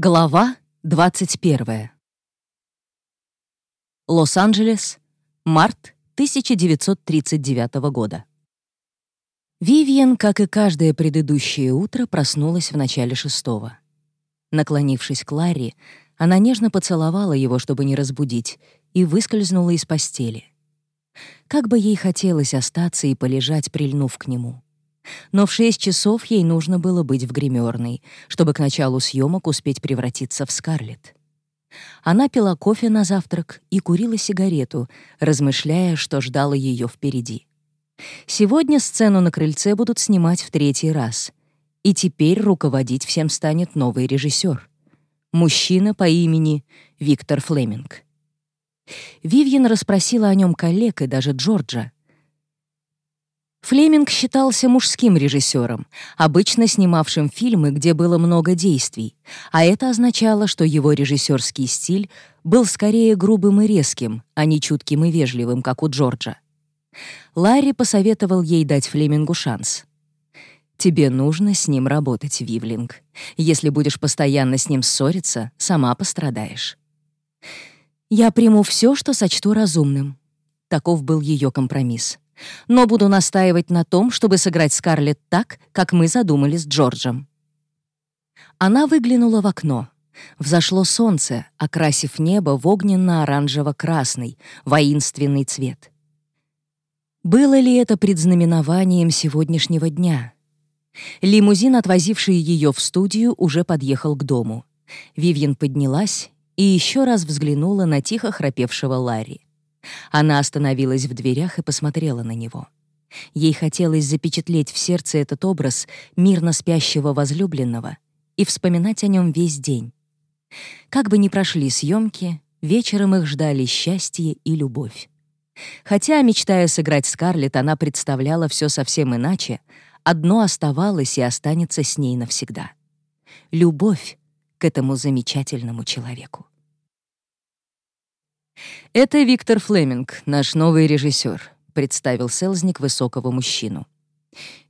Глава 21. Лос-Анджелес, март 1939 года. Вивиан, как и каждое предыдущее утро, проснулась в начале шестого. Наклонившись к Ларри, она нежно поцеловала его, чтобы не разбудить, и выскользнула из постели. Как бы ей хотелось остаться и полежать, прильнув к нему — но в шесть часов ей нужно было быть в гримерной, чтобы к началу съемок успеть превратиться в Скарлетт. Она пила кофе на завтрак и курила сигарету, размышляя, что ждало ее впереди. Сегодня сцену на крыльце будут снимать в третий раз. И теперь руководить всем станет новый режиссер. Мужчина по имени Виктор Флеминг. Вивьен расспросила о нем коллег и даже Джорджа, Флеминг считался мужским режиссером, обычно снимавшим фильмы, где было много действий, а это означало, что его режиссерский стиль был скорее грубым и резким, а не чутким и вежливым, как у Джорджа. Ларри посоветовал ей дать Флемингу шанс. «Тебе нужно с ним работать, Вивлинг. Если будешь постоянно с ним ссориться, сама пострадаешь». «Я приму все, что сочту разумным». Таков был ее компромисс но буду настаивать на том, чтобы сыграть Скарлетт так, как мы задумали с Джорджем». Она выглянула в окно. Взошло солнце, окрасив небо в огненно-оранжево-красный, воинственный цвет. Было ли это предзнаменованием сегодняшнего дня? Лимузин, отвозивший ее в студию, уже подъехал к дому. Вивьен поднялась и еще раз взглянула на тихо храпевшего Ларри. Она остановилась в дверях и посмотрела на него. Ей хотелось запечатлеть в сердце этот образ мирно спящего возлюбленного и вспоминать о нем весь день. Как бы ни прошли съемки, вечером их ждали счастье и любовь. Хотя, мечтая сыграть Скарлетт, она представляла все совсем иначе, одно оставалось и останется с ней навсегда. Любовь к этому замечательному человеку. «Это Виктор Флеминг, наш новый режиссер», — представил Селзник высокого мужчину.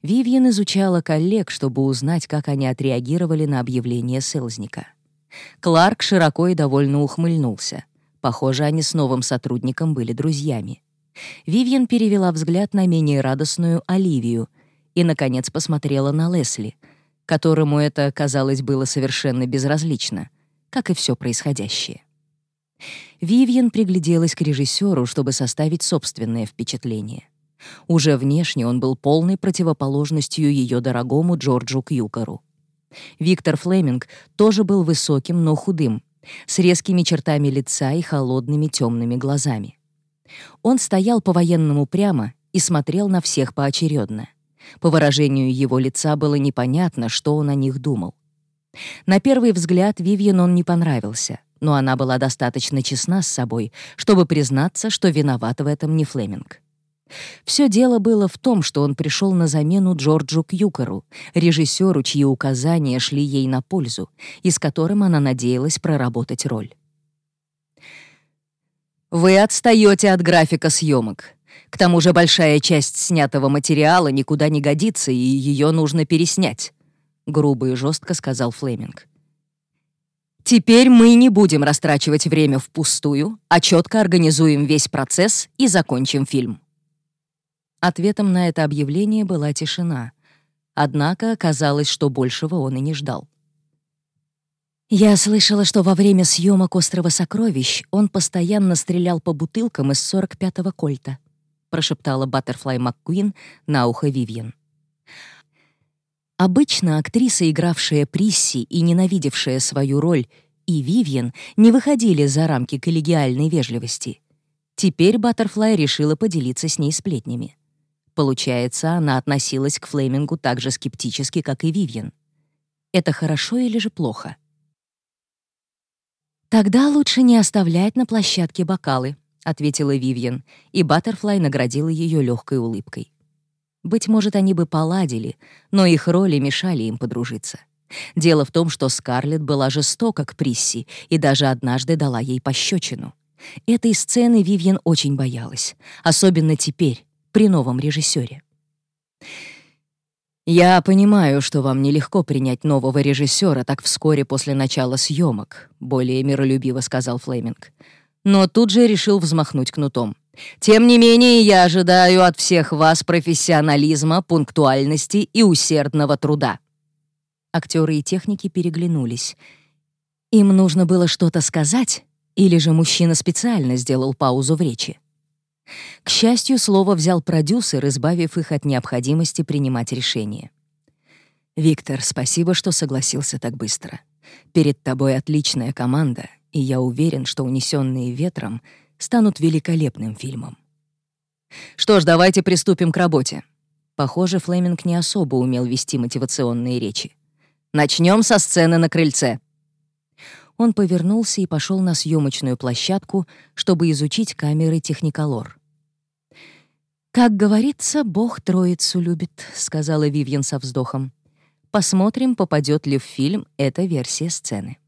Вивьен изучала коллег, чтобы узнать, как они отреагировали на объявление Селзника. Кларк широко и довольно ухмыльнулся. Похоже, они с новым сотрудником были друзьями. Вивьен перевела взгляд на менее радостную Оливию и, наконец, посмотрела на Лесли, которому это, казалось, было совершенно безразлично, как и все происходящее. Вивьен пригляделась к режиссеру, чтобы составить собственное впечатление. Уже внешне он был полной противоположностью ее дорогому Джорджу Кьюкору. Виктор Флеминг тоже был высоким, но худым, с резкими чертами лица и холодными темными глазами. Он стоял по-военному прямо и смотрел на всех поочередно. По выражению его лица было непонятно, что он о них думал. На первый взгляд Вивьен он не понравился — но она была достаточно честна с собой, чтобы признаться, что виноват в этом не Флеминг. Все дело было в том, что он пришел на замену Джорджу Кьюкеру, режиссеру, чьи указания шли ей на пользу, и с которым она надеялась проработать роль. «Вы отстаете от графика съемок. К тому же большая часть снятого материала никуда не годится, и ее нужно переснять», — грубо и жестко сказал Флеминг. Теперь мы не будем растрачивать время впустую, а четко организуем весь процесс и закончим фильм. Ответом на это объявление была тишина. Однако оказалось, что большего он и не ждал. «Я слышала, что во время съемок «Острова сокровищ» он постоянно стрелял по бутылкам из 45-го кольта», прошептала Баттерфлай МакКуин на ухо Вивьен. Обычно актриса, игравшая Присси и ненавидевшая свою роль, и Вивьен не выходили за рамки коллегиальной вежливости. Теперь Баттерфлай решила поделиться с ней сплетнями. Получается, она относилась к Флеймингу так же скептически, как и Вивьен. Это хорошо или же плохо? «Тогда лучше не оставлять на площадке бокалы», — ответила Вивьен, и Баттерфлай наградила ее легкой улыбкой. Быть может, они бы поладили, но их роли мешали им подружиться. Дело в том, что Скарлетт была жестока к Присси и даже однажды дала ей пощечину. Этой сцены Вивьен очень боялась, особенно теперь, при новом режиссере. «Я понимаю, что вам нелегко принять нового режиссера так вскоре после начала съемок», — более миролюбиво сказал Флеминг. Но тут же решил взмахнуть кнутом. «Тем не менее, я ожидаю от всех вас профессионализма, пунктуальности и усердного труда». Актеры и техники переглянулись. Им нужно было что-то сказать, или же мужчина специально сделал паузу в речи. К счастью, слово взял продюсер, избавив их от необходимости принимать решение. «Виктор, спасибо, что согласился так быстро. Перед тобой отличная команда, и я уверен, что «Унесенные ветром» станут великолепным фильмом». Что ж, давайте приступим к работе. Похоже, Флеминг не особо умел вести мотивационные речи. Начнем со сцены на крыльце. Он повернулся и пошел на съемочную площадку, чтобы изучить камеры Техниколор. «Как говорится, Бог троицу любит», — сказала Вивьен со вздохом. «Посмотрим, попадет ли в фильм эта версия сцены».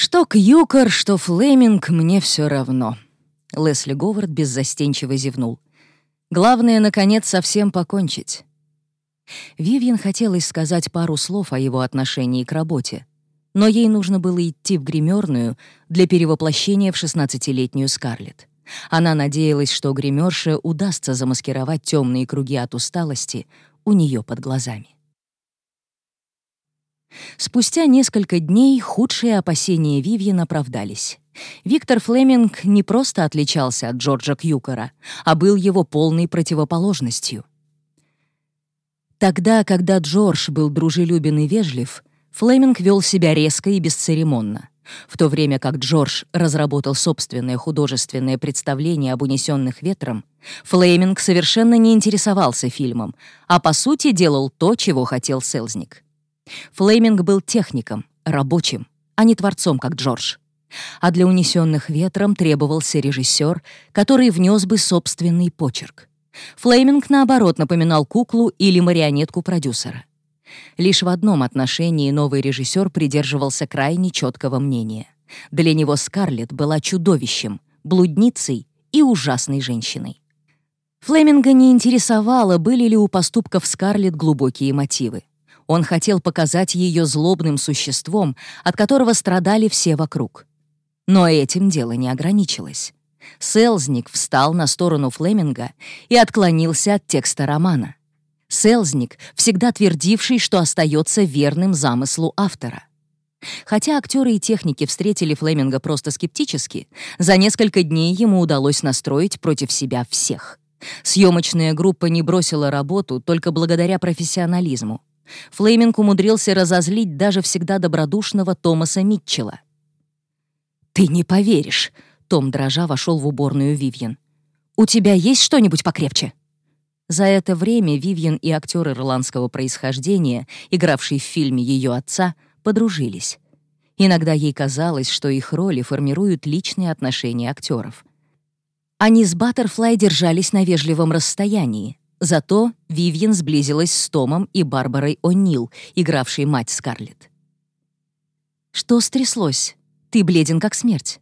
«Что Кьюкер, что Флеминг, мне все равно», — Лесли Говард беззастенчиво зевнул. «Главное, наконец, совсем покончить». Вивьен хотелось сказать пару слов о его отношении к работе, но ей нужно было идти в гримерную для перевоплощения в 16-летнюю Скарлетт. Она надеялась, что гримерше удастся замаскировать темные круги от усталости у нее под глазами. Спустя несколько дней худшие опасения Вивьен оправдались. Виктор Флеминг не просто отличался от Джорджа Кьюкера, а был его полной противоположностью. Тогда, когда Джордж был дружелюбен и вежлив, Флеминг вел себя резко и бесцеремонно в то время как Джордж разработал собственное художественное представление об унесенных ветром, Флеминг совершенно не интересовался фильмом, а по сути делал то, чего хотел Селзник. Флеминг был техником, рабочим, а не творцом, как Джордж. А для «Унесенных ветром» требовался режиссер, который внес бы собственный почерк. Флейминг, наоборот, напоминал куклу или марионетку продюсера. Лишь в одном отношении новый режиссер придерживался крайне четкого мнения. Для него Скарлетт была чудовищем, блудницей и ужасной женщиной. Флеминга не интересовало, были ли у поступков Скарлетт глубокие мотивы. Он хотел показать ее злобным существом, от которого страдали все вокруг. Но этим дело не ограничилось. Селзник встал на сторону Флеминга и отклонился от текста романа. Селзник, всегда твердивший, что остается верным замыслу автора. Хотя актеры и техники встретили Флеминга просто скептически, за несколько дней ему удалось настроить против себя всех. Съемочная группа не бросила работу только благодаря профессионализму. Флеминг умудрился разозлить даже всегда добродушного Томаса Митчелла. «Ты не поверишь!» — Том дрожа вошел в уборную Вивьен. «У тебя есть что-нибудь покрепче?» За это время Вивьен и актер ирландского происхождения, игравший в фильме ее отца, подружились. Иногда ей казалось, что их роли формируют личные отношения актеров. Они с Баттерфлай держались на вежливом расстоянии, зато Вивьен сблизилась с Томом и Барбарой О'Нил, игравшей мать Скарлетт. «Что стряслось? Ты бледен как смерть».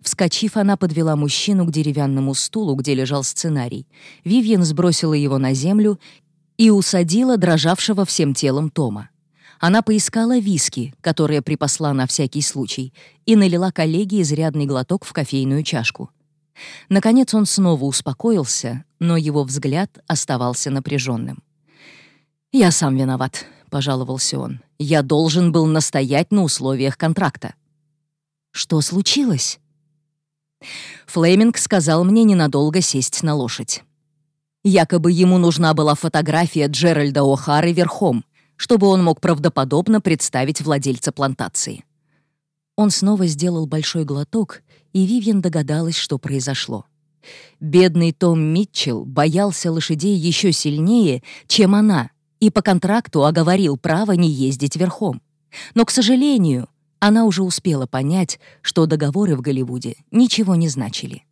Вскочив, она подвела мужчину к деревянному стулу, где лежал сценарий. Вивьен сбросила его на землю и усадила дрожавшего всем телом Тома. Она поискала виски, которые припасла на всякий случай, и налила коллеге изрядный глоток в кофейную чашку. Наконец он снова успокоился, но его взгляд оставался напряженным. «Я сам виноват», — пожаловался он. «Я должен был настоять на условиях контракта». «Что случилось?» Флеминг сказал мне ненадолго сесть на лошадь. Якобы ему нужна была фотография Джеральда О'Хары верхом, чтобы он мог правдоподобно представить владельца плантации. Он снова сделал большой глоток, и Вивьен догадалась, что произошло. Бедный Том Митчелл боялся лошадей еще сильнее, чем она, и по контракту оговорил право не ездить верхом. Но, к сожалению, она уже успела понять, что договоры в Голливуде ничего не значили.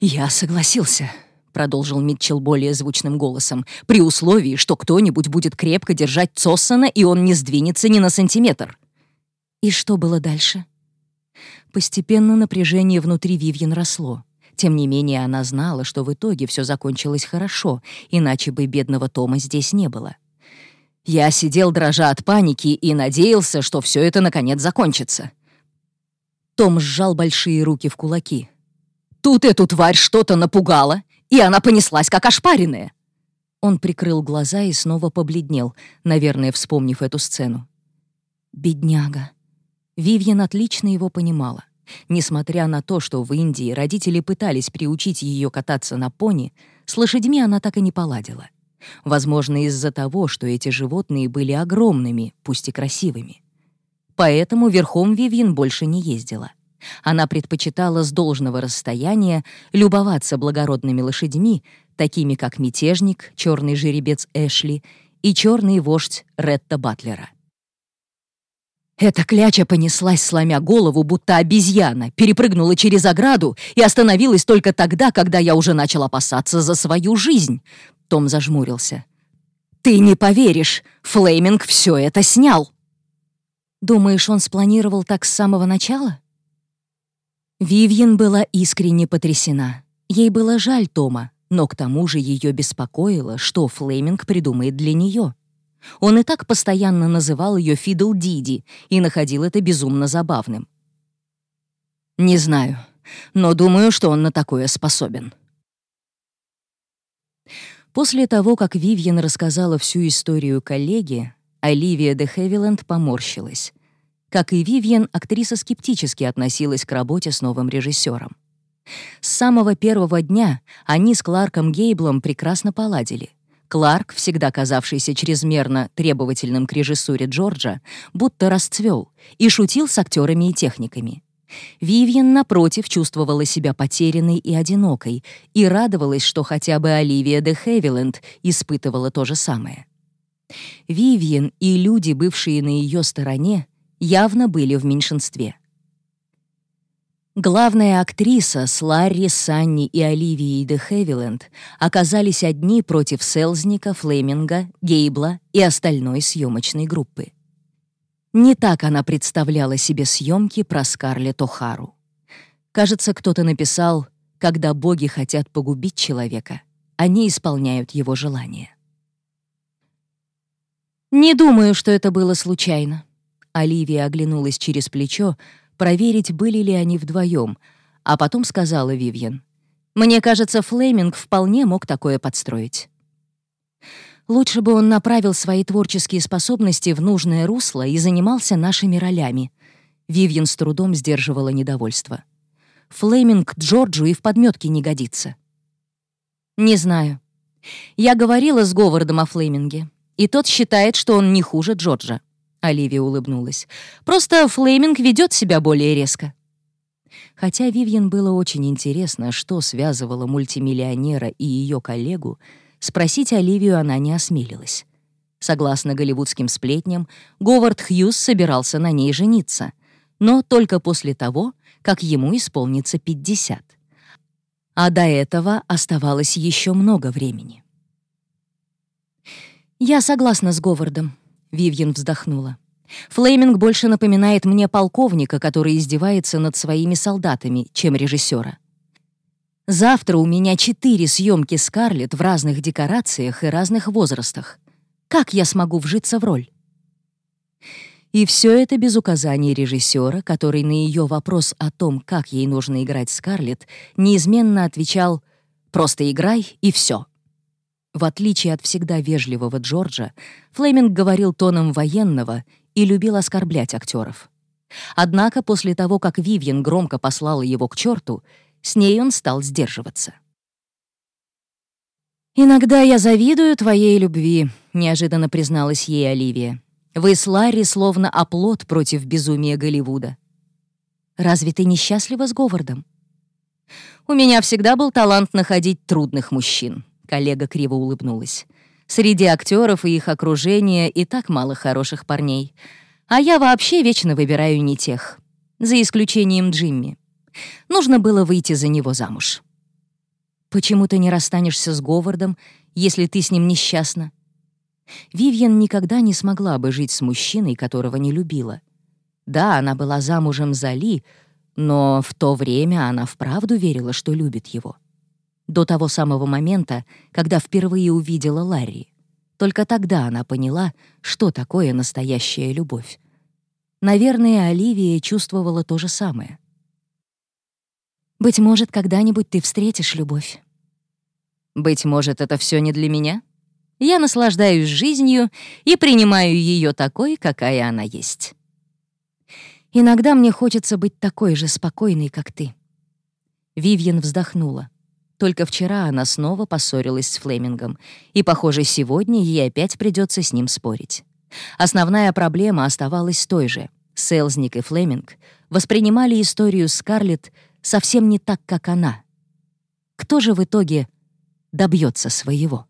«Я согласился», — продолжил Митчелл более звучным голосом, «при условии, что кто-нибудь будет крепко держать Цоссона, и он не сдвинется ни на сантиметр». И что было дальше? Постепенно напряжение внутри Вивьен росло. Тем не менее, она знала, что в итоге все закончилось хорошо, иначе бы бедного Тома здесь не было. Я сидел дрожа от паники и надеялся, что все это наконец закончится. Том сжал большие руки в кулаки. Тут эту тварь что-то напугало, и она понеслась, как ошпаренная. Он прикрыл глаза и снова побледнел, наверное, вспомнив эту сцену. Бедняга. Вивьен отлично его понимала. Несмотря на то, что в Индии родители пытались приучить ее кататься на пони, с лошадьми она так и не поладила. Возможно, из-за того, что эти животные были огромными, пусть и красивыми. Поэтому верхом Вивьен больше не ездила. Она предпочитала с должного расстояния любоваться благородными лошадьми, такими как мятежник, черный жеребец Эшли и черный вождь Ретта Батлера. Эта кляча понеслась, сломя голову, будто обезьяна, перепрыгнула через ограду и остановилась только тогда, когда я уже начал опасаться за свою жизнь. Том зажмурился. «Ты не поверишь, Флейминг все это снял!» «Думаешь, он спланировал так с самого начала?» Вивьен была искренне потрясена. Ей было жаль Тома, но к тому же ее беспокоило, что Флейминг придумает для нее. Он и так постоянно называл ее Фидл Диди и находил это безумно забавным. «Не знаю, но думаю, что он на такое способен». После того, как Вивьен рассказала всю историю коллеге, Оливия де Хевиленд поморщилась. Как и Вивьен, актриса скептически относилась к работе с новым режиссером. С самого первого дня они с Кларком Гейблом прекрасно поладили — Кларк, всегда казавшийся чрезмерно требовательным к режиссуре Джорджа, будто расцвел и шутил с актерами и техниками. Вивьен, напротив, чувствовала себя потерянной и одинокой и радовалась, что хотя бы Оливия де Хевиленд испытывала то же самое. Вивьен и люди, бывшие на ее стороне, явно были в меньшинстве — Главная актриса с Ларри, Санни и Оливией де Хевиленд оказались одни против Селзника, Флеминга, Гейбла и остальной съемочной группы. Не так она представляла себе съемки про Скарлетт О'Хару. Кажется, кто-то написал «Когда боги хотят погубить человека, они исполняют его желания». «Не думаю, что это было случайно». Оливия оглянулась через плечо, проверить, были ли они вдвоем, а потом сказала Вивьен. «Мне кажется, Флеминг вполне мог такое подстроить». Лучше бы он направил свои творческие способности в нужное русло и занимался нашими ролями. Вивьен с трудом сдерживала недовольство. Флеминг Джорджу и в подметке не годится. «Не знаю. Я говорила с Говардом о Флеминге, и тот считает, что он не хуже Джорджа. Оливия улыбнулась. «Просто Флейминг ведет себя более резко». Хотя Вивьен было очень интересно, что связывало мультимиллионера и ее коллегу, спросить Оливию она не осмелилась. Согласно голливудским сплетням, Говард Хьюз собирался на ней жениться, но только после того, как ему исполнится 50. А до этого оставалось еще много времени. «Я согласна с Говардом», Вивьен вздохнула. Флейминг больше напоминает мне полковника, который издевается над своими солдатами, чем режиссера. Завтра у меня четыре съемки Скарлетт в разных декорациях и разных возрастах. Как я смогу вжиться в роль? И все это без указаний режиссера, который на ее вопрос о том, как ей нужно играть Скарлетт, неизменно отвечал «просто играй и все». В отличие от всегда вежливого Джорджа, Флеминг говорил тоном военного и любил оскорблять актеров. Однако после того, как Вивьен громко послала его к черту, с ней он стал сдерживаться. «Иногда я завидую твоей любви», — неожиданно призналась ей Оливия. «Вы с Ларри словно оплот против безумия Голливуда». «Разве ты несчастлива с Говардом?» «У меня всегда был талант находить трудных мужчин», Коллега криво улыбнулась. «Среди актеров и их окружения и так мало хороших парней. А я вообще вечно выбираю не тех. За исключением Джимми. Нужно было выйти за него замуж». «Почему ты не расстанешься с Говардом, если ты с ним несчастна?» Вивьен никогда не смогла бы жить с мужчиной, которого не любила. Да, она была замужем за Ли, Но в то время она вправду верила, что любит его. До того самого момента, когда впервые увидела Ларри. Только тогда она поняла, что такое настоящая любовь. Наверное, Оливия чувствовала то же самое. «Быть может, когда-нибудь ты встретишь любовь». «Быть может, это все не для меня? Я наслаждаюсь жизнью и принимаю ее такой, какая она есть». Иногда мне хочется быть такой же спокойной, как ты». Вивьен вздохнула. Только вчера она снова поссорилась с Флемингом, и, похоже, сегодня ей опять придется с ним спорить. Основная проблема оставалась той же. Селзник и Флеминг воспринимали историю Скарлетт совсем не так, как она. Кто же в итоге добьется своего?